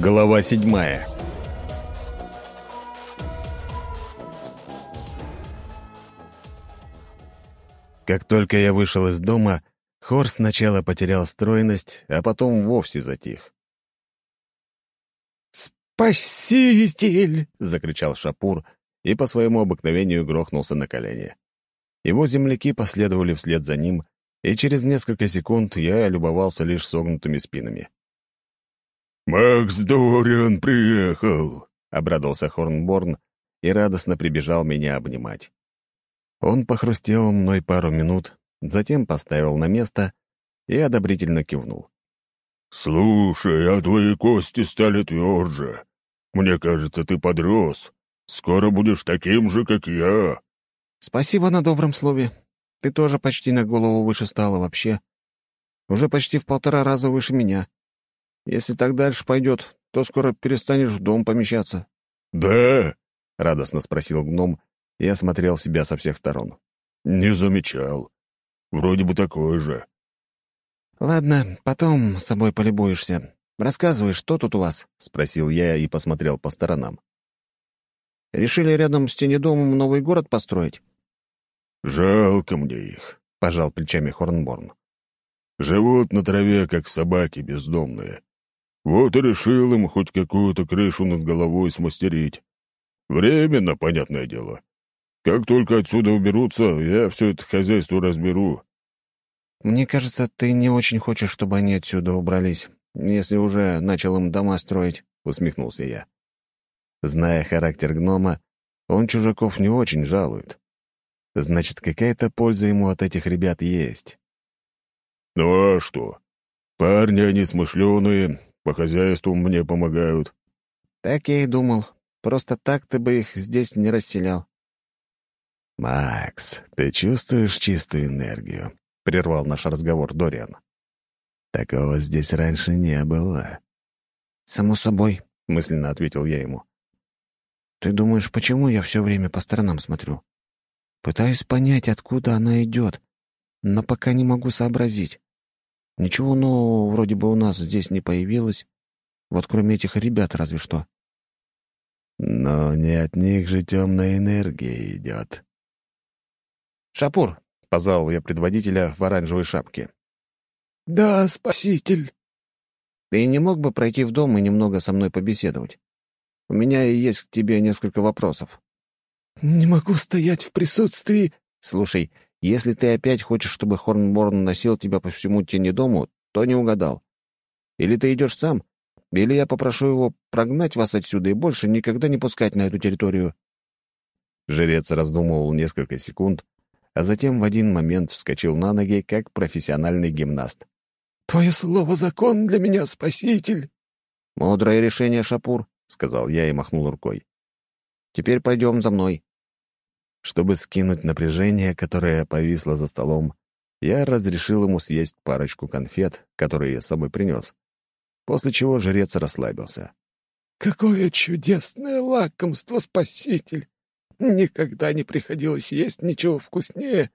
Глава седьмая Как только я вышел из дома, хор сначала потерял стройность, а потом вовсе затих. «Спаситель!» — закричал Шапур и по своему обыкновению грохнулся на колени. Его земляки последовали вслед за ним, и через несколько секунд я любовался лишь согнутыми спинами. «Макс Дориан приехал!» — обрадовался Хорнборн и радостно прибежал меня обнимать. Он похрустел мной пару минут, затем поставил на место и одобрительно кивнул. «Слушай, а твои кости стали тверже. Мне кажется, ты подрос. Скоро будешь таким же, как я». «Спасибо на добром слове. Ты тоже почти на голову выше стала вообще. Уже почти в полтора раза выше меня. Если так дальше пойдет, то скоро перестанешь в дом помещаться». «Да?» — радостно спросил гном и осмотрел себя со всех сторон. «Не замечал. Вроде бы такой же». «Ладно, потом с собой полюбуешься. Рассказывай, что тут у вас?» — спросил я и посмотрел по сторонам. «Решили рядом с тенедомом новый город построить?» «Жалко мне их», — пожал плечами Хорнборн. «Живут на траве, как собаки бездомные. Вот и решил им хоть какую-то крышу над головой смастерить. Временно, понятное дело. Как только отсюда уберутся, я все это хозяйство разберу». «Мне кажется, ты не очень хочешь, чтобы они отсюда убрались, если уже начал им дома строить», — усмехнулся я. Зная характер гнома, он чужаков не очень жалует. Значит, какая-то польза ему от этих ребят есть. «Ну а что? Парни они смышленые, по хозяйству мне помогают». «Так я и думал. Просто так ты бы их здесь не расселял». «Макс, ты чувствуешь чистую энергию?» — прервал наш разговор Дориан. «Такого здесь раньше не было». «Само собой», — мысленно ответил я ему. «Ты думаешь, почему я все время по сторонам смотрю? Пытаюсь понять, откуда она идет, но пока не могу сообразить. Ничего нового вроде бы у нас здесь не появилось, вот кроме этих ребят разве что». «Но не от них же темная энергия идет», «Шапур!» — позвал я предводителя в оранжевой шапке. «Да, спаситель!» «Ты не мог бы пройти в дом и немного со мной побеседовать? У меня и есть к тебе несколько вопросов». «Не могу стоять в присутствии...» «Слушай, если ты опять хочешь, чтобы Хорнборн носил тебя по всему тени дому, то не угадал. Или ты идешь сам, или я попрошу его прогнать вас отсюда и больше никогда не пускать на эту территорию». Жрец раздумывал несколько секунд, а затем в один момент вскочил на ноги, как профессиональный гимнаст. «Твое слово — закон для меня, спаситель!» «Мудрое решение, Шапур», — сказал я и махнул рукой. «Теперь пойдем за мной». Чтобы скинуть напряжение, которое повисло за столом, я разрешил ему съесть парочку конфет, которые я с собой принес, после чего жрец расслабился. «Какое чудесное лакомство, спаситель! Никогда не приходилось есть ничего вкуснее.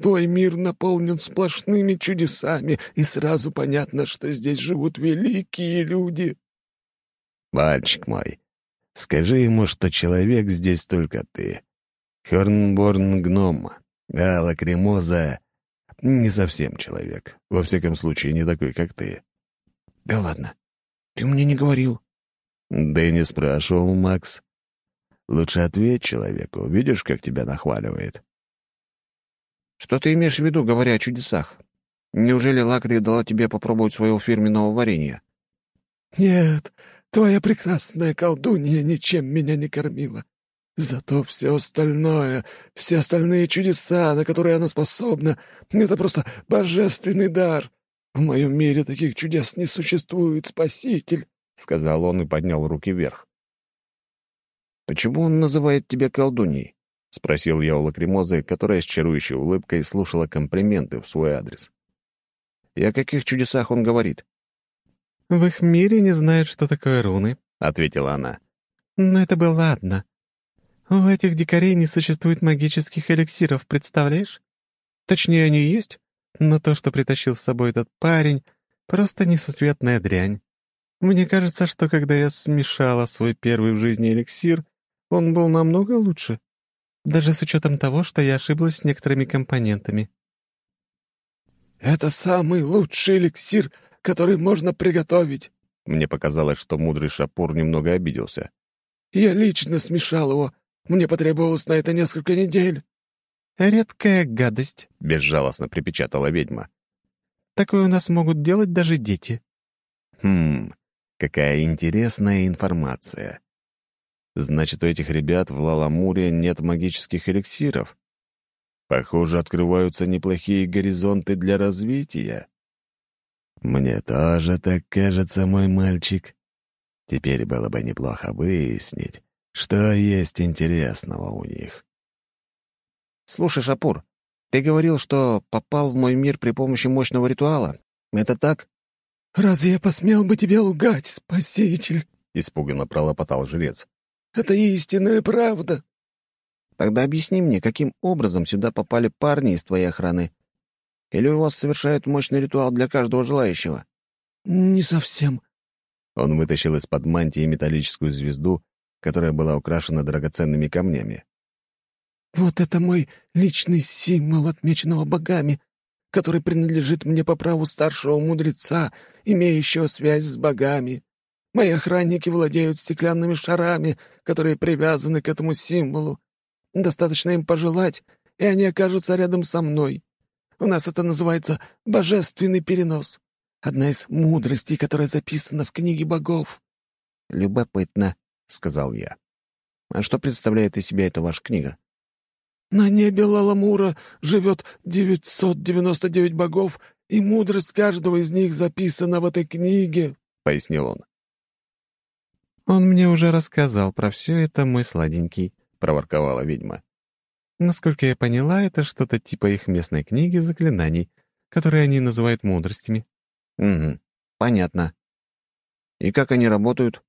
Твой мир наполнен сплошными чудесами, и сразу понятно, что здесь живут великие люди. Мальчик мой, скажи ему, что человек здесь только ты. Хорнборн — гном, а Лакримоза — не совсем человек. Во всяком случае, не такой, как ты. Да ладно, ты мне не говорил. Да и не спрашивал, Макс. Лучше ответь человеку, видишь, как тебя нахваливает. Что ты имеешь в виду, говоря о чудесах? Неужели Лакри дала тебе попробовать своего фирменного варенья? Нет, твоя прекрасная колдунья ничем меня не кормила. Зато все остальное, все остальные чудеса, на которые она способна, это просто божественный дар. В моем мире таких чудес не существует, Спаситель, — сказал он и поднял руки вверх. «Почему он называет тебя колдуньей?» — спросил я у лакримозы, которая с чарующей улыбкой слушала комплименты в свой адрес. «И о каких чудесах он говорит?» «В их мире не знают, что такое руны», — ответила она. «Но это было ладно. У этих дикарей не существует магических эликсиров, представляешь? Точнее, они есть, но то, что притащил с собой этот парень, просто несусветная дрянь. Мне кажется, что когда я смешала свой первый в жизни эликсир, он был намного лучше. Даже с учетом того, что я ошиблась с некоторыми компонентами. «Это самый лучший эликсир, который можно приготовить!» Мне показалось, что мудрый Шапур немного обиделся. «Я лично смешал его. Мне потребовалось на это несколько недель». «Редкая гадость», — безжалостно припечатала ведьма. «Такое у нас могут делать даже дети». «Хм, какая интересная информация. Значит, у этих ребят в Лаламуре нет магических эликсиров. Похоже, открываются неплохие горизонты для развития. Мне тоже так кажется, мой мальчик. Теперь было бы неплохо выяснить, что есть интересного у них. «Слушай, Шапур, ты говорил, что попал в мой мир при помощи мощного ритуала. Это так?» «Разве я посмел бы тебе лгать, спаситель?» — испуганно пролопотал жрец. «Это истинная правда». «Тогда объясни мне, каким образом сюда попали парни из твоей охраны? Или у вас совершают мощный ритуал для каждого желающего?» «Не совсем». Он вытащил из-под мантии металлическую звезду, которая была украшена драгоценными камнями. «Вот это мой личный символ, отмеченного богами, который принадлежит мне по праву старшего мудреца, имеющего связь с богами. Мои охранники владеют стеклянными шарами, которые привязаны к этому символу. Достаточно им пожелать, и они окажутся рядом со мной. У нас это называется божественный перенос. Одна из мудростей, которая записана в книге богов». «Любопытно», — сказал я. «А что представляет из себя эта ваша книга?» На небе Лаламура живет 999 богов, и мудрость каждого из них записана в этой книге», — пояснил он. «Он мне уже рассказал про все это, мой сладенький», — проворковала ведьма. «Насколько я поняла, это что-то типа их местной книги заклинаний, которые они называют мудростями». «Угу, понятно. И как они работают?»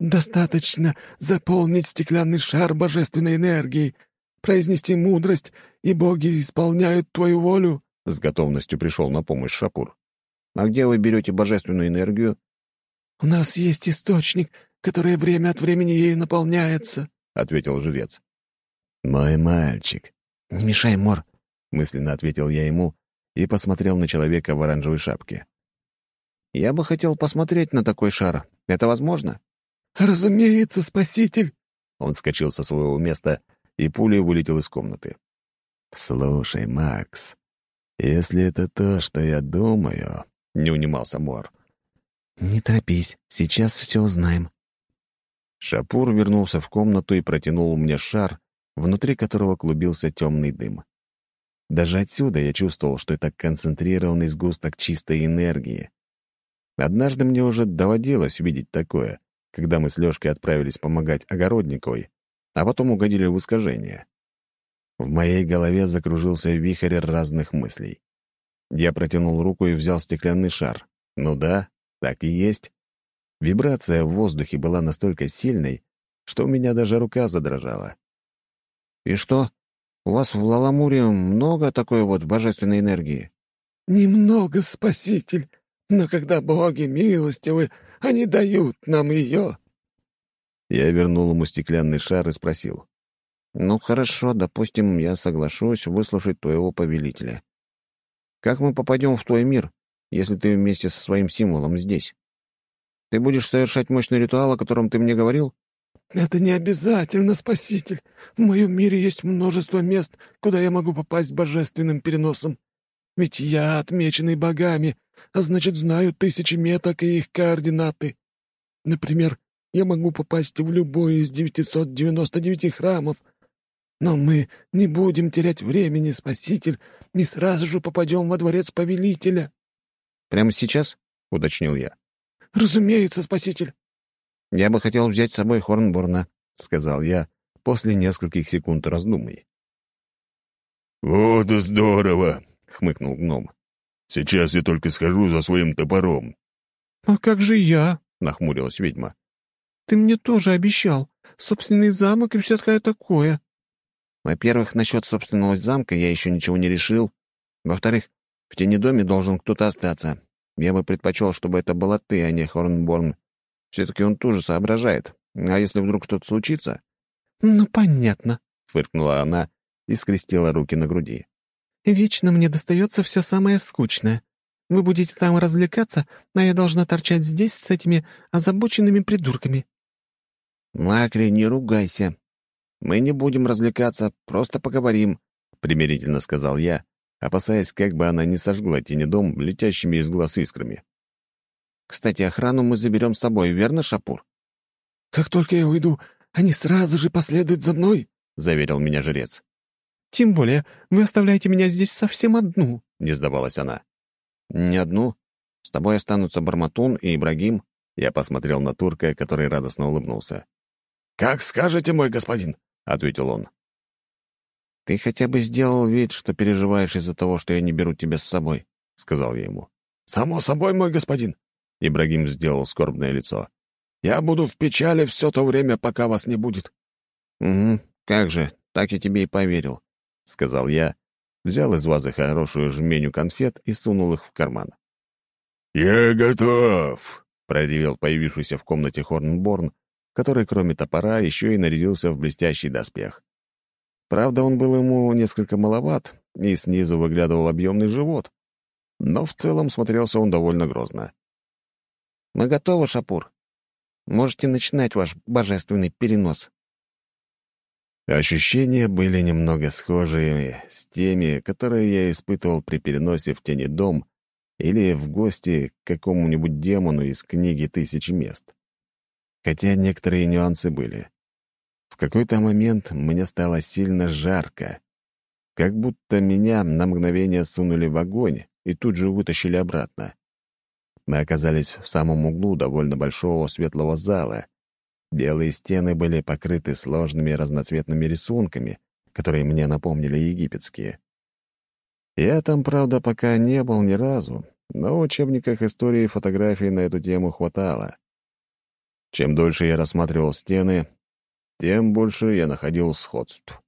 «Достаточно заполнить стеклянный шар божественной энергией, произнести мудрость, и боги исполняют твою волю», — с готовностью пришел на помощь Шапур. «А где вы берете божественную энергию?» «У нас есть источник, который время от времени ею наполняется», — ответил жрец. «Мой мальчик». «Не мешай, Мор», — мысленно ответил я ему и посмотрел на человека в оранжевой шапке. «Я бы хотел посмотреть на такой шар. Это возможно?» «Разумеется, спаситель!» Он вскочил со своего места и пулей вылетел из комнаты. «Слушай, Макс, если это то, что я думаю...» — не унимался Мор. «Не торопись, сейчас все узнаем». Шапур вернулся в комнату и протянул мне шар, внутри которого клубился темный дым. Даже отсюда я чувствовал, что это концентрированный сгусток чистой энергии. Однажды мне уже доводилось видеть такое, когда мы с Лёшкой отправились помогать Огородниковой, а потом угодили в искажение. В моей голове закружился вихрь разных мыслей. Я протянул руку и взял стеклянный шар. Ну да, так и есть. Вибрация в воздухе была настолько сильной, что у меня даже рука задрожала. «И что, у вас в Лаламуре много такой вот божественной энергии?» «Немного, Спаситель, но когда боги милостивы, они дают нам ее», я вернул ему стеклянный шар и спросил. «Ну, хорошо, допустим, я соглашусь выслушать твоего повелителя. Как мы попадем в твой мир, если ты вместе со своим символом здесь? Ты будешь совершать мощный ритуал, о котором ты мне говорил?» «Это не обязательно, Спаситель. В моем мире есть множество мест, куда я могу попасть божественным переносом. Ведь я отмеченный богами, а значит, знаю тысячи меток и их координаты. Например, я могу попасть в любой из 999 храмов. Но мы не будем терять времени, Спаситель, не сразу же попадем во дворец повелителя». «Прямо сейчас?» — уточнил я. «Разумеется, Спаситель». «Я бы хотел взять с собой Хорнборна», — сказал я после нескольких секунд раздумий. «Вот и здорово!» — хмыкнул гном. «Сейчас я только схожу за своим топором». «А как же я?» — нахмурилась ведьма. Ты мне тоже обещал. Собственный замок и всякое такое». «Во-первых, насчет собственного замка я еще ничего не решил. Во-вторых, в тенедоме должен кто-то остаться. Я бы предпочел, чтобы это была ты, а не Хорнборн. Все-таки он тоже соображает. А если вдруг что-то случится?» «Ну, понятно», — фыркнула она и скрестила руки на груди. «Вечно мне достается все самое скучное. Вы будете там развлекаться, а я должна торчать здесь с этими озабоченными придурками». «Лакри, не ругайся. Мы не будем развлекаться, просто поговорим», — примирительно сказал я, опасаясь, как бы она не сожгла тенедом летящими из глаз искрами. «Кстати, охрану мы заберем с собой, верно, Шапур?» «Как только я уйду, они сразу же последуют за мной», — заверил меня жрец. «Тем более вы оставляете меня здесь совсем одну», — не сдавалась она. «Не одну. С тобой останутся Барматун и Ибрагим». Я посмотрел на турка, который радостно улыбнулся. «Как скажете, мой господин», — ответил он. «Ты хотя бы сделал вид, что переживаешь из-за того, что я не беру тебя с собой», — сказал я ему. «Само собой, мой господин», — Ибрагим сделал скорбное лицо. «Я буду в печали все то время, пока вас не будет». «Угу, как же, так я тебе и поверил», — сказал я, взял из вазы хорошую жменю конфет и сунул их в карман. «Я готов!» — проревел появившийся в комнате Хорнборн, который, кроме топора, еще и нарядился в блестящий доспех. Правда, он был ему несколько маловат, и снизу выглядывал объемный живот, но в целом смотрелся он довольно грозно. «Мы готовы, Шапур. Можете начинать ваш божественный перенос», Ощущения были немного схожи с теми, которые я испытывал при переносе в тени дом или в гости к какому-нибудь демону из книги «Тысячи мест». Хотя некоторые нюансы были. В какой-то момент мне стало сильно жарко, как будто меня на мгновение сунули в огонь и тут же вытащили обратно. Мы оказались в самом углу довольно большого светлого зала, Белые стены были покрыты сложными разноцветными рисунками, которые мне напомнили египетские. Я там, правда, пока не был ни разу, но в учебниках истории фотографий на эту тему хватало. Чем дольше я рассматривал стены, тем больше я находил сходств.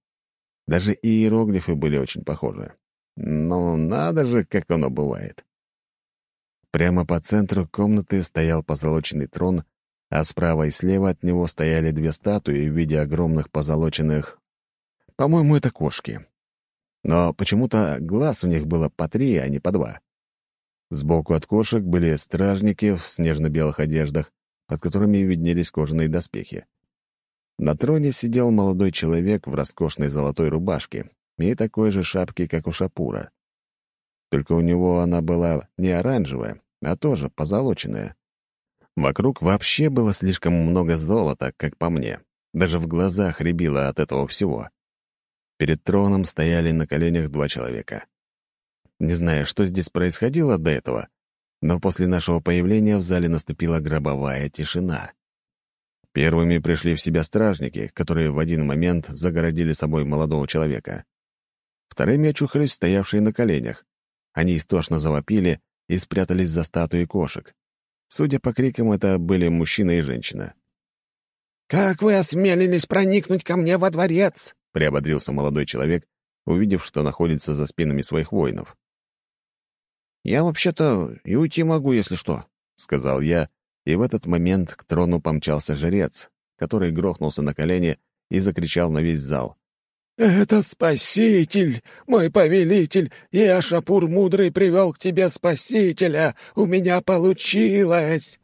Даже иероглифы были очень похожи. Но надо же, как оно бывает. Прямо по центру комнаты стоял позолоченный трон а справа и слева от него стояли две статуи в виде огромных позолоченных... По-моему, это кошки. Но почему-то глаз у них было по три, а не по два. Сбоку от кошек были стражники в снежно-белых одеждах, под которыми виднелись кожаные доспехи. На троне сидел молодой человек в роскошной золотой рубашке и такой же шапке, как у Шапура. Только у него она была не оранжевая, а тоже позолоченная. Вокруг вообще было слишком много золота, как по мне. Даже в глазах рябило от этого всего. Перед троном стояли на коленях два человека. Не знаю, что здесь происходило до этого, но после нашего появления в зале наступила гробовая тишина. Первыми пришли в себя стражники, которые в один момент загородили собой молодого человека. Вторыми очухались стоявшие на коленях. Они истошно завопили и спрятались за статуи кошек. Судя по крикам, это были мужчина и женщина. «Как вы осмелились проникнуть ко мне во дворец?» — приободрился молодой человек, увидев, что находится за спинами своих воинов. «Я вообще-то и уйти могу, если что», — сказал я, и в этот момент к трону помчался жрец, который грохнулся на колени и закричал на весь зал. «Это Спаситель, мой повелитель! Я, Шапур Мудрый, привел к тебе Спасителя! У меня получилось!»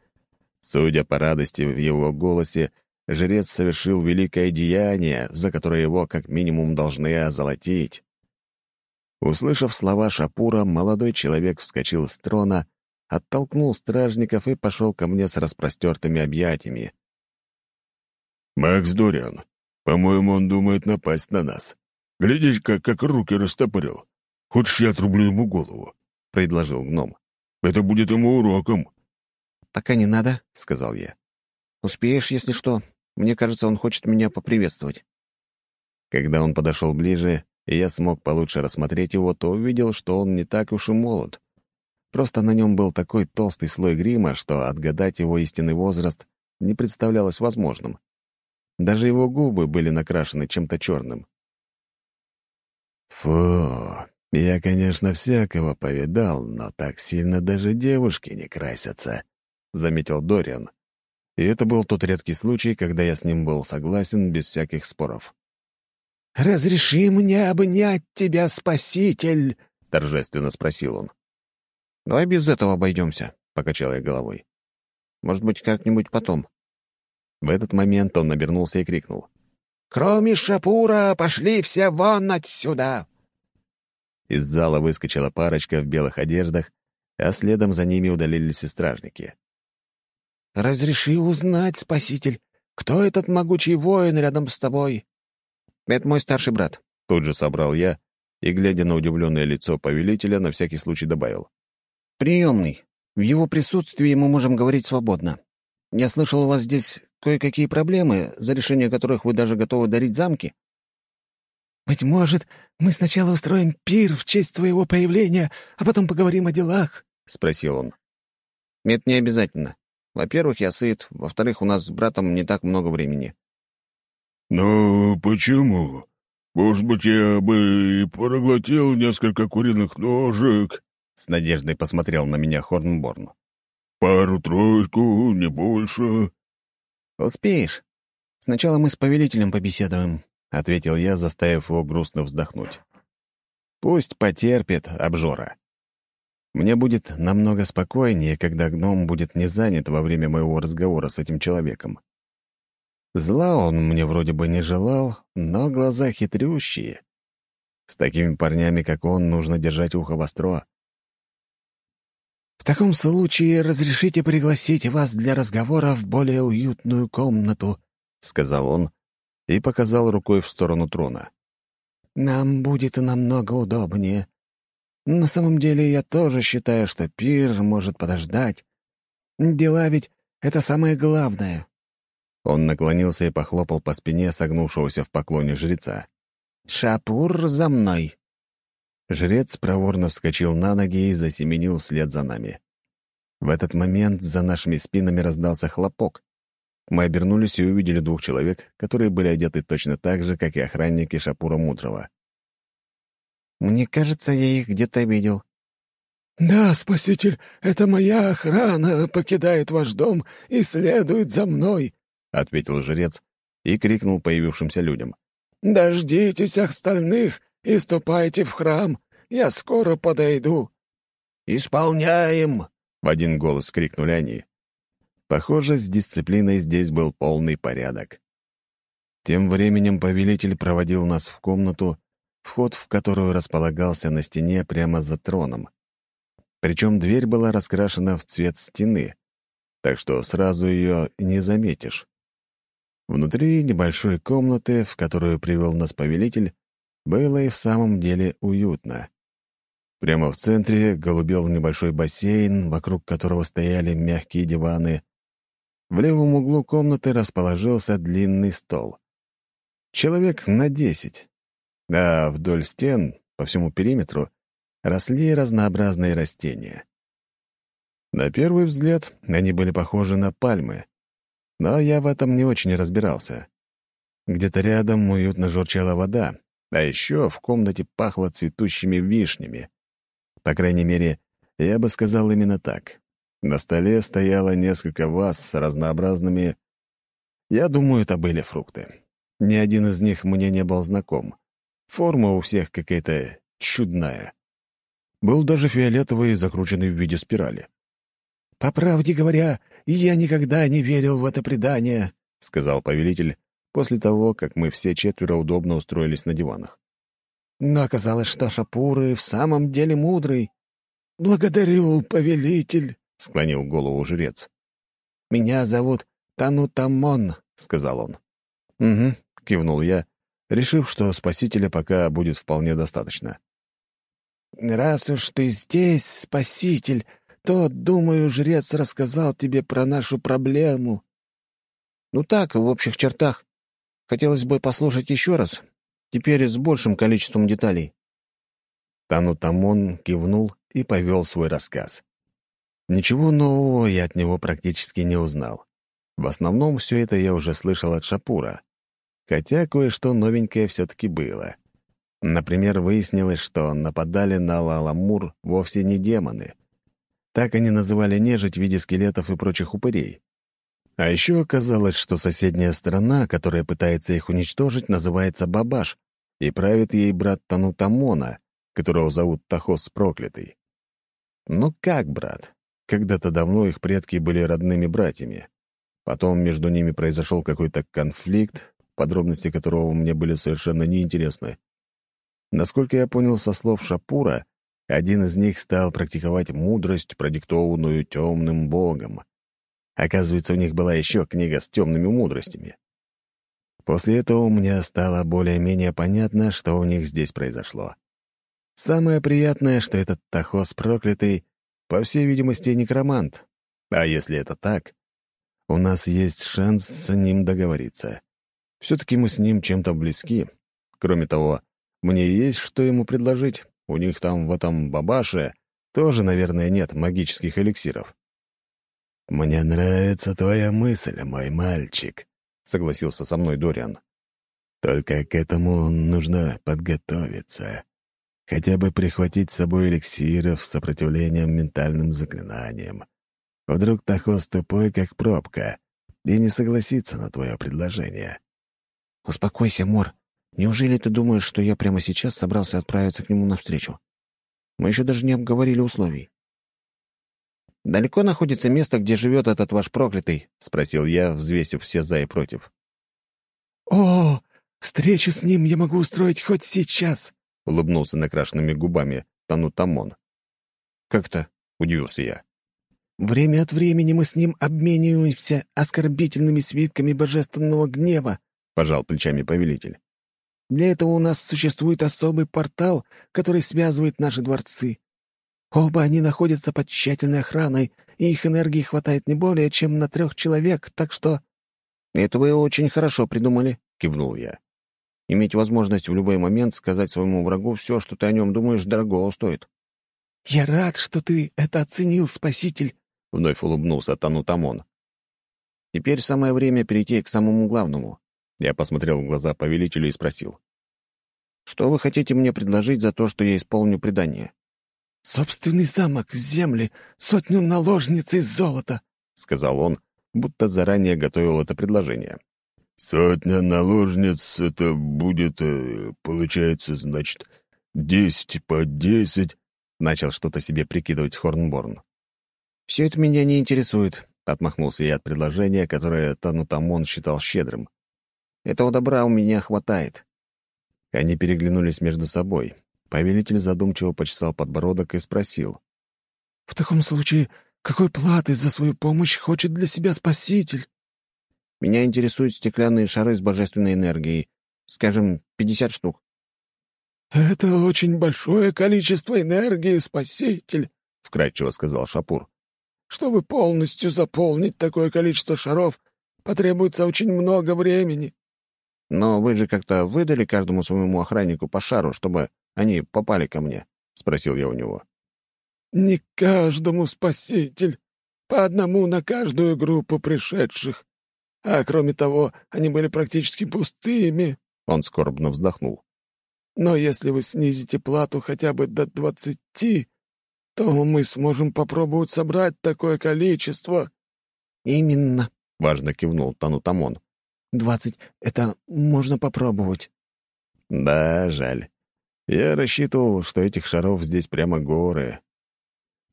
Судя по радости в его голосе, жрец совершил великое деяние, за которое его как минимум должны озолотить. Услышав слова Шапура, молодой человек вскочил с трона, оттолкнул стражников и пошел ко мне с распростертыми объятиями. «Макс Дориан, по-моему, он думает напасть на нас. Глядишь-ка, как руки растопырил. Хочешь, я отрублю ему голову?» — предложил гном. «Это будет ему уроком». «Пока не надо», — сказал я. «Успеешь, если что. Мне кажется, он хочет меня поприветствовать». Когда он подошел ближе, и я смог получше рассмотреть его, то увидел, что он не так уж и молод. Просто на нем был такой толстый слой грима, что отгадать его истинный возраст не представлялось возможным. Даже его губы были накрашены чем-то черным. «Фу, Я, конечно, всякого повидал, но так сильно даже девушки не красятся», — заметил Дориан. И это был тот редкий случай, когда я с ним был согласен без всяких споров. «Разреши мне обнять тебя, спаситель!» — торжественно спросил он. «Давай без этого обойдемся», — покачал я головой. «Может быть, как-нибудь потом». В этот момент он набернулся и крикнул. «Кроме Шапура, пошли все вон отсюда!» Из зала выскочила парочка в белых одеждах, а следом за ними удалились и стражники. «Разреши узнать, спаситель, кто этот могучий воин рядом с тобой?» «Это мой старший брат», — тут же собрал я и, глядя на удивленное лицо повелителя, на всякий случай добавил. «Приемный. В его присутствии мы можем говорить свободно. Я слышал, у вас здесь кое-какие проблемы, за решение которых вы даже готовы дарить замки?» «Быть может, мы сначала устроим пир в честь твоего появления, а потом поговорим о делах?» — спросил он. «Это не обязательно. Во-первых, я сыт. Во-вторых, у нас с братом не так много времени». «Ну, почему? Может быть, я бы и проглотил несколько куриных ножек?» С надеждой посмотрел на меня Хорнборн. «Пару-тройку, не больше». «Успеешь. Сначала мы с повелителем побеседуем», — ответил я, заставив его грустно вздохнуть. «Пусть потерпит обжора. Мне будет намного спокойнее, когда гном будет не занят во время моего разговора с этим человеком. Зла он мне вроде бы не желал, но глаза хитрющие. С такими парнями, как он, нужно держать ухо востро. «В таком случае разрешите пригласить вас для разговора в более уютную комнату», — сказал он и показал рукой в сторону трона. «Нам будет намного удобнее. На самом деле я тоже считаю, что пир может подождать. Дела ведь — это самое главное». Он наклонился и похлопал по спине согнувшегося в поклоне жреца. «Шапур за мной!» Жрец проворно вскочил на ноги и засеменил вслед за нами. В этот момент за нашими спинами раздался хлопок. Мы обернулись и увидели двух человек, которые были одеты точно так же, как и охранники Шапура Мудрого. «Мне кажется, я их где-то видел». «Да, спаситель, это моя охрана покидает ваш дом и следует за мной», — ответил жрец и крикнул появившимся людям. «Дождитесь остальных и ступайте в храм. Я скоро подойду». «Исполняем!» — в один голос крикнули они. Похоже, с дисциплиной здесь был полный порядок. Тем временем повелитель проводил нас в комнату, вход в которую располагался на стене прямо за троном. Причем дверь была раскрашена в цвет стены, так что сразу ее не заметишь. Внутри небольшой комнаты, в которую привел нас повелитель, было и в самом деле уютно. Прямо в центре голубел небольшой бассейн, вокруг которого стояли мягкие диваны. В левом углу комнаты расположился длинный стол. Человек на десять. А вдоль стен, по всему периметру, росли разнообразные растения. На первый взгляд они были похожи на пальмы, но я в этом не очень разбирался. Где-то рядом уютно журчала вода, а еще в комнате пахло цветущими вишнями. По крайней мере, я бы сказал именно так. На столе стояло несколько ваз с разнообразными... Я думаю, это были фрукты. Ни один из них мне не был знаком. Форма у всех какая-то чудная. Был даже фиолетовый, закрученный в виде спирали. «По правде говоря, я никогда не верил в это предание», — сказал повелитель после того, как мы все четверо удобно устроились на диванах. «Но оказалось, что Шапуры в самом деле мудрый». «Благодарю, повелитель», — склонил голову жрец. «Меня зовут Танутамон», — сказал он. «Угу», — кивнул я, решив, что спасителя пока будет вполне достаточно. «Раз уж ты здесь, спаситель, то, думаю, жрец рассказал тебе про нашу проблему». «Ну так, в общих чертах. Хотелось бы послушать еще раз, теперь с большим количеством деталей». Танутамон кивнул и повел свой рассказ. Ничего нового я от него практически не узнал. В основном все это я уже слышал от Шапура, хотя кое-что новенькое все-таки было. Например, выяснилось, что нападали на Лаламур вовсе не демоны. Так они называли нежить в виде скелетов и прочих упырей. А еще оказалось, что соседняя сторона, которая пытается их уничтожить, называется Бабаш, и правит ей брат Танутамона, которого зовут Тахос Проклятый. Ну как брат? Когда-то давно их предки были родными братьями. Потом между ними произошел какой-то конфликт, подробности которого мне были совершенно неинтересны. Насколько я понял со слов Шапура, один из них стал практиковать мудрость, продиктованную темным богом. Оказывается, у них была еще книга с темными мудростями. После этого у меня стало более-менее понятно, что у них здесь произошло. Самое приятное, что этот Тахос проклятый, по всей видимости, некромант. А если это так, у нас есть шанс с ним договориться. Все-таки мы с ним чем-то близки. Кроме того, мне есть что ему предложить. У них там в этом бабаше тоже, наверное, нет магических эликсиров. «Мне нравится твоя мысль, мой мальчик», — согласился со мной Дориан. «Только к этому нужно подготовиться. Хотя бы прихватить с собой эликсиров с сопротивлением ментальным заклинаниям. Вдруг Тахос тупой, как пробка, и не согласится на твое предложение». «Успокойся, Мор. Неужели ты думаешь, что я прямо сейчас собрался отправиться к нему навстречу? Мы еще даже не обговорили условий». «Далеко находится место, где живет этот ваш проклятый?» — спросил я, взвесив все за и против. «О, встречу с ним я могу устроить хоть сейчас!» — улыбнулся накрашенными губами Танутамон. «Как-то?» — удивился я. «Время от времени мы с ним обмениваемся оскорбительными свитками божественного гнева», — пожал плечами повелитель. «Для этого у нас существует особый портал, который связывает наши дворцы. Оба они находятся под тщательной охраной, и их энергии хватает не более чем на трех человек, так что...» «Это вы очень хорошо придумали», — кивнул я. «Иметь возможность в любой момент сказать своему врагу все, что ты о нем думаешь, дорого стоит». «Я рад, что ты это оценил, спаситель», — вновь улыбнулся Танутамон. «Теперь самое время перейти к самому главному». Я посмотрел в глаза повелителю и спросил. «Что вы хотите мне предложить за то, что я исполню предание?» «Собственный замок, земли, сотню наложниц из золота», — сказал он, будто заранее готовил это предложение. «Сотня наложниц — это будет, э, получается, значит, десять по десять», — начал что-то себе прикидывать Хорнборн. «Все это меня не интересует», — отмахнулся я от предложения, которое Танутамон считал щедрым. «Этого добра у меня хватает». Они переглянулись между собой, Повелитель задумчиво почесал подбородок и спросил. «В таком случае, какой платы за свою помощь хочет для себя Спаситель?» «Меня интересуют стеклянные шары с божественной энергией. Скажем, пятьдесят штук». «Это очень большое количество энергии, Спаситель», — вкратчиво сказал Шапур. «Чтобы полностью заполнить такое количество шаров, потребуется очень много времени». «Но вы же как-то выдали каждому своему охраннику по шару, чтобы они попали ко мне?» — спросил я у него. «Не каждому спаситель. По одному на каждую группу пришедших. А кроме того, они были практически пустыми». Он скорбно вздохнул. «Но если вы снизите плату хотя бы до двадцати, то мы сможем попробовать собрать такое количество». «Именно», — важно кивнул Танутамон. «Двадцать — это можно попробовать». «Да, жаль. Я рассчитывал, что этих шаров здесь прямо горы.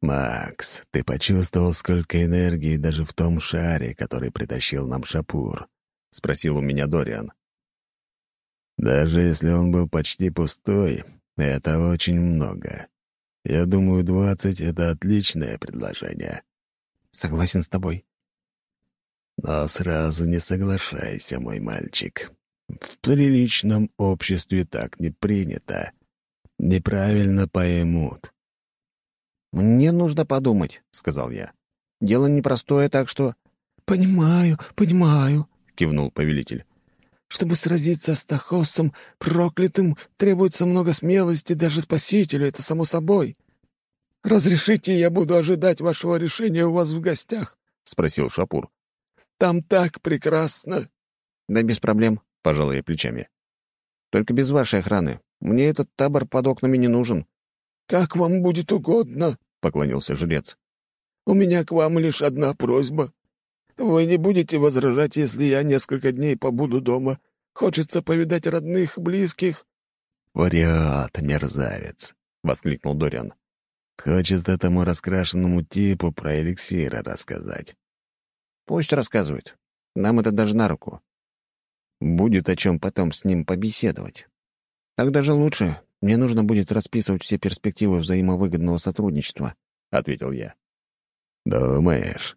«Макс, ты почувствовал, сколько энергии даже в том шаре, который притащил нам Шапур?» — спросил у меня Дориан. «Даже если он был почти пустой, это очень много. Я думаю, двадцать — это отличное предложение». «Согласен с тобой». «Но сразу не соглашайся, мой мальчик. В приличном обществе так не принято неправильно поймут. «Мне нужно подумать», — сказал я. «Дело непростое, так что...» «Понимаю, понимаю», — кивнул повелитель. «Чтобы сразиться с Тахосом проклятым, требуется много смелости даже спасителю, это само собой. Разрешите, я буду ожидать вашего решения у вас в гостях?» — спросил Шапур. «Там так прекрасно». «Да без проблем», — пожал я плечами. «Только без вашей охраны. Мне этот табор под окнами не нужен». «Как вам будет угодно», — поклонился жрец. «У меня к вам лишь одна просьба. Вы не будете возражать, если я несколько дней побуду дома. Хочется повидать родных, близких». «Врет, мерзавец!» — воскликнул Дориан. «Хочет этому раскрашенному типу про эликсиры рассказать». «Пусть рассказывает. Нам это даже на руку. Будет о чем потом с ним побеседовать. Так даже лучше. Мне нужно будет расписывать все перспективы взаимовыгодного сотрудничества», — ответил я. «Думаешь?»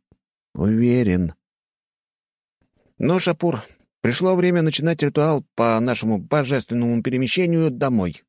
«Уверен». «Ну, Шапур, пришло время начинать ритуал по нашему божественному перемещению домой».